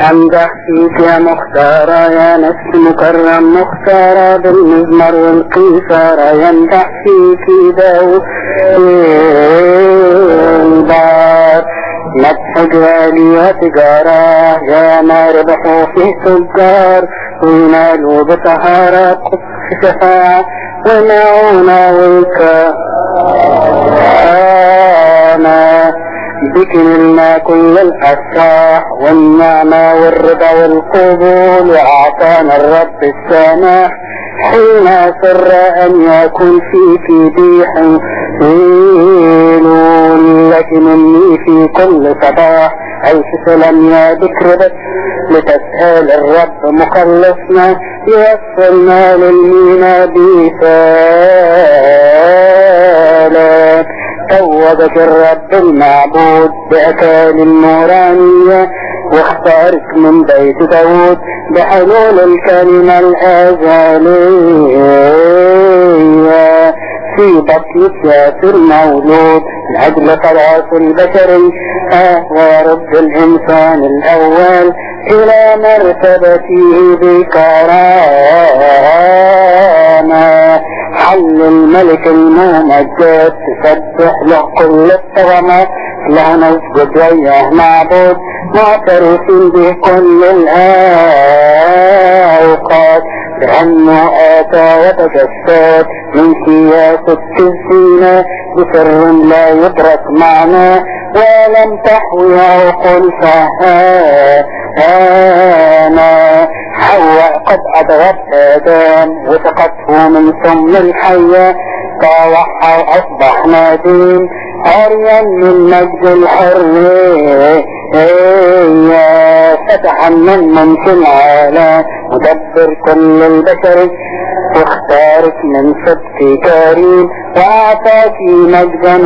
امدح فيك يا مختارة يا نفس مكرم مختارة بالمزمر والقيثارة يمدح فيك داود البار مدح جوالي وتجارة يا ما ربحوا فيه تجار. وينالوا بطهارة قدس شفاعة ومعونة وكرامة بك لنا كل الأفراح والنعمة والرضا والقبول وأعطانا الرب السامح حين سر أن يكون فيك ضيح لك مني في كل صباح. ألف سلام يا بكر بس لتسأل الرب مخلصنا يوصلنا للمينا بسلام توبك الرب المعبود بأكال النورانية واختارك من بيت داود بحلول الكلمة الأزلية في بطن ياسر مولود لأجل خلاص البشري أهوى رب الإنسان الأول. إلى مرتبته بكرامة. حل الملك الممجد تسبح له كل الطغمات لا نسجد وياه معبود معترفين به كل الأوقات. لأنه آتى وتجسد من سياسة الزينة بسر لا يدرك معناه ولم تحوي عقول فهانا. حواء قد أضغت آدم وسقته من سم الحية. فوحى أصبح نادم عريا من مجد الحرية فتحا من في العالم مدبر كل البشر. واختارك من صدق كريم. وأعطاك مجدا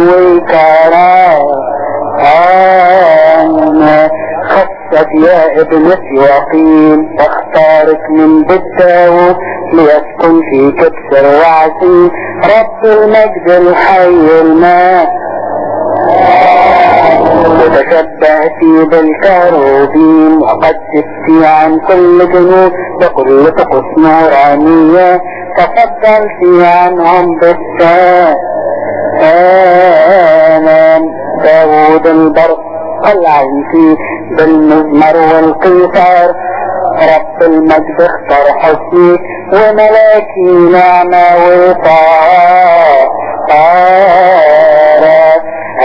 وكرامة خصت يا ابنة يقين واختارك من بالداود ليسكن في كبسر وعسيم رب المجد الحي الماء وتشبهتي بالكروبين وقد جبتي عن كل جنوب بكل طقوس نورانية تفضلتي عنهم بالسلام داود البر العين بالمزمر والقيثار رب المجد اختار حسني وملاكي نعمة وطهارة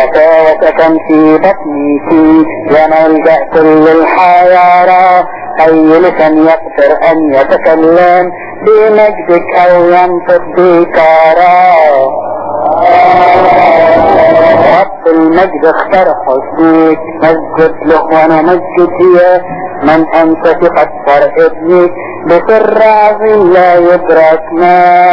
وسكن في بطنك يا ملجأ كل الحيارى أي لسان يقدر أن يتكلم بمجدك أو ينطق بكارا. رب المجد اختار حسنك مسجد له وأنا مسجد هي. من أنت قد صار ابنك بسر عظيم لا يدرك معنى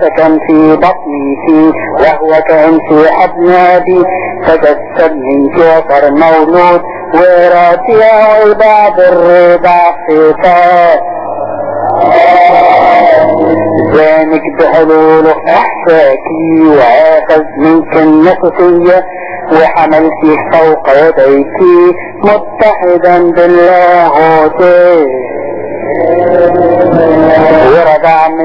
وسكن في بطنك وهو كان في حضنادي تجسد منك وصار مولود وراتيا بعد الرضا خطاب زانك بحلول احساكي وآخذ منك النفسية وحملتي فوق يديك متحدا باللاهوت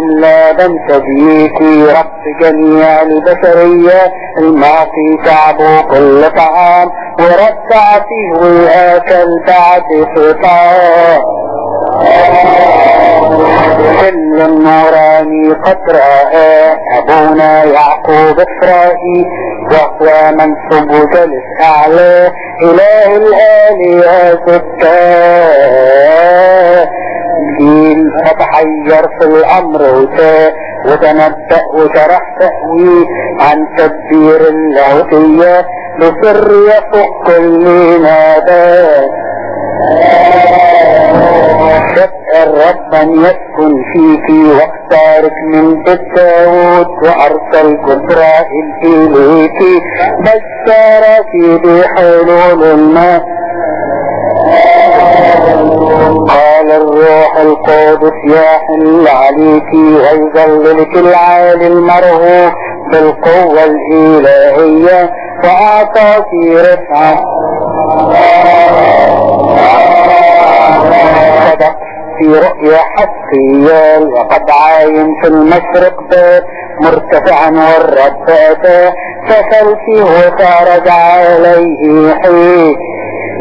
من لبن ثديك رب جميع البشرية المعطي شعبه كل طعام ورتع فيه واكل بعد فطام كل النوراني قد رأى أبونا يعقوب إسرائي وهو منسوب جلس أعلى إله الآلهة التاجين فتحير في الأمر وتاء وتنبأ وشرح تأويه عن تدبير اللاهوتية بسر يفوق كل ناداه شفع الرب ان يسكن فيك واختارك من داود وأرسل جبرائيل إليك. بشرك بحلول قال الروح القدس يحل عليك ويظللك العالي المرهوب بالقوة الإلهية وأعطاك رفعة. في رؤيا حقية وقد عاين في المشرق بيت مرتفعا والرب أتى فخلفي وخرج عليه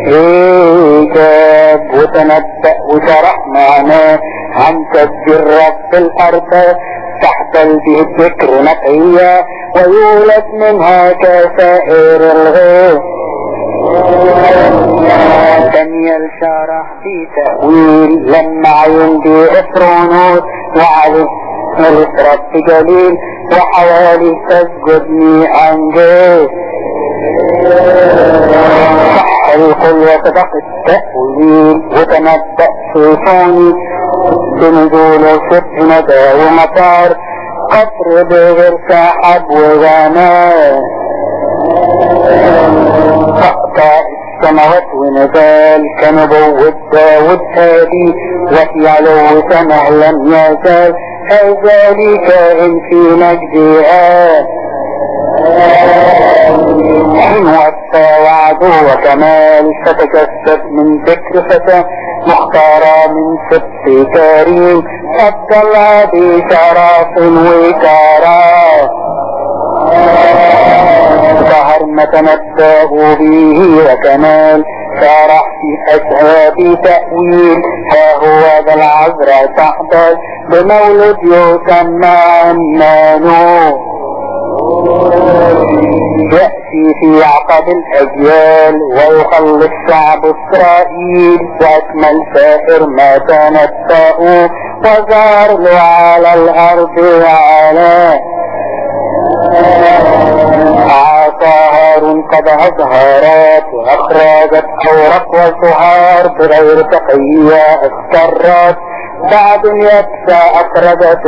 حي إيجاب وتنبأ وشرح معناه عن تدبير رب الأرض تحتل به الذكر نقية ويولد منها كسائر الغيث. دانيال شرح في تأويل لما عين بي افرونوس وعليه ملك رب جليل وحوالي تسجدني انجيل صح الكل وصدق التأويل وتنبأ سيفوني بنزول شبه ندى ومطار قطر بغير سحب وغمام تقطع السماوات ونزال كنبوة داود هادي وفي علو سمع لم يزال هذا لي كائن في مجدها حين وفى وعده وكمال فتجسد من ذكر فتى مختارة من سبط كريم. فضل بشرف وكرام ظهر ما تنبأوا به وكمال شرح في أشهاب تأويل. ها هو ذا العذراء تحضر بمولد يسمى عمانو يأتي في عقب الأجيال ويخلص شعب إسرائيل وأكمل سائر ما تنبأوا وزار له على الأرض على عصا هارون قد أظهرت وأخرجت أوراق وسهار بغير تقية اخترت. بعد يبسى أخرجت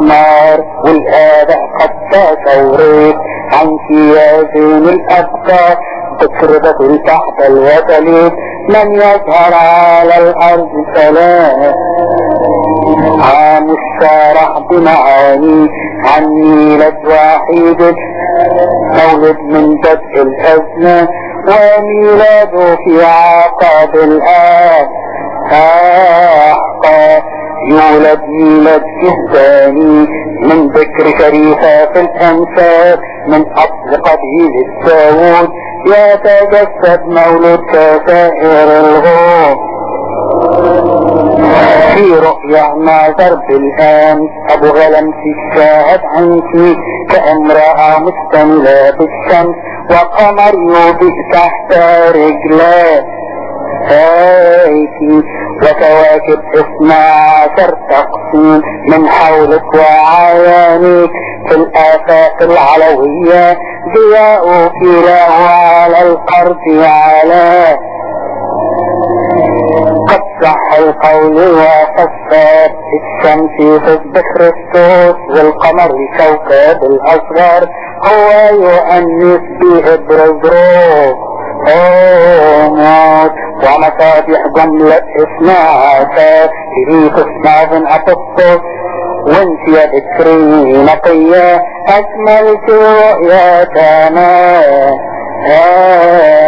النار. والآباء قد تشورت عن سياسين الأبقى. تكربة تحت الوتليد من يظهر على الأرض سلام. عام الشارع بمعاني عن ميلاد وحيد مولد من بدء الأزمة. وميلاده في عقاب الآن. أحقى يولد ميلاد الثاني من ذكر شريفة في الأنساب من أصل قبيل الداود يتجسد مولد كسائر الغوم. في رؤيا ناظر بالآن أبو غلم في الشاهد عنك كامرأة مستملة بالشمس وقمر يوبئ تحت رجلاه. هايكي وكواكب اثنا عشر تقسيم من حولك وعيانك في الآفاق العلوية ضياء له على الأرض على قد صح القول وفسر الشمس تصبح كريستوس والقمر الكوكب الأصغر هو يؤنس بإبرزروس موت ومصابيح جملة في تصنع من أطفال وانت يا بكري نقية أكملت رؤيا تمام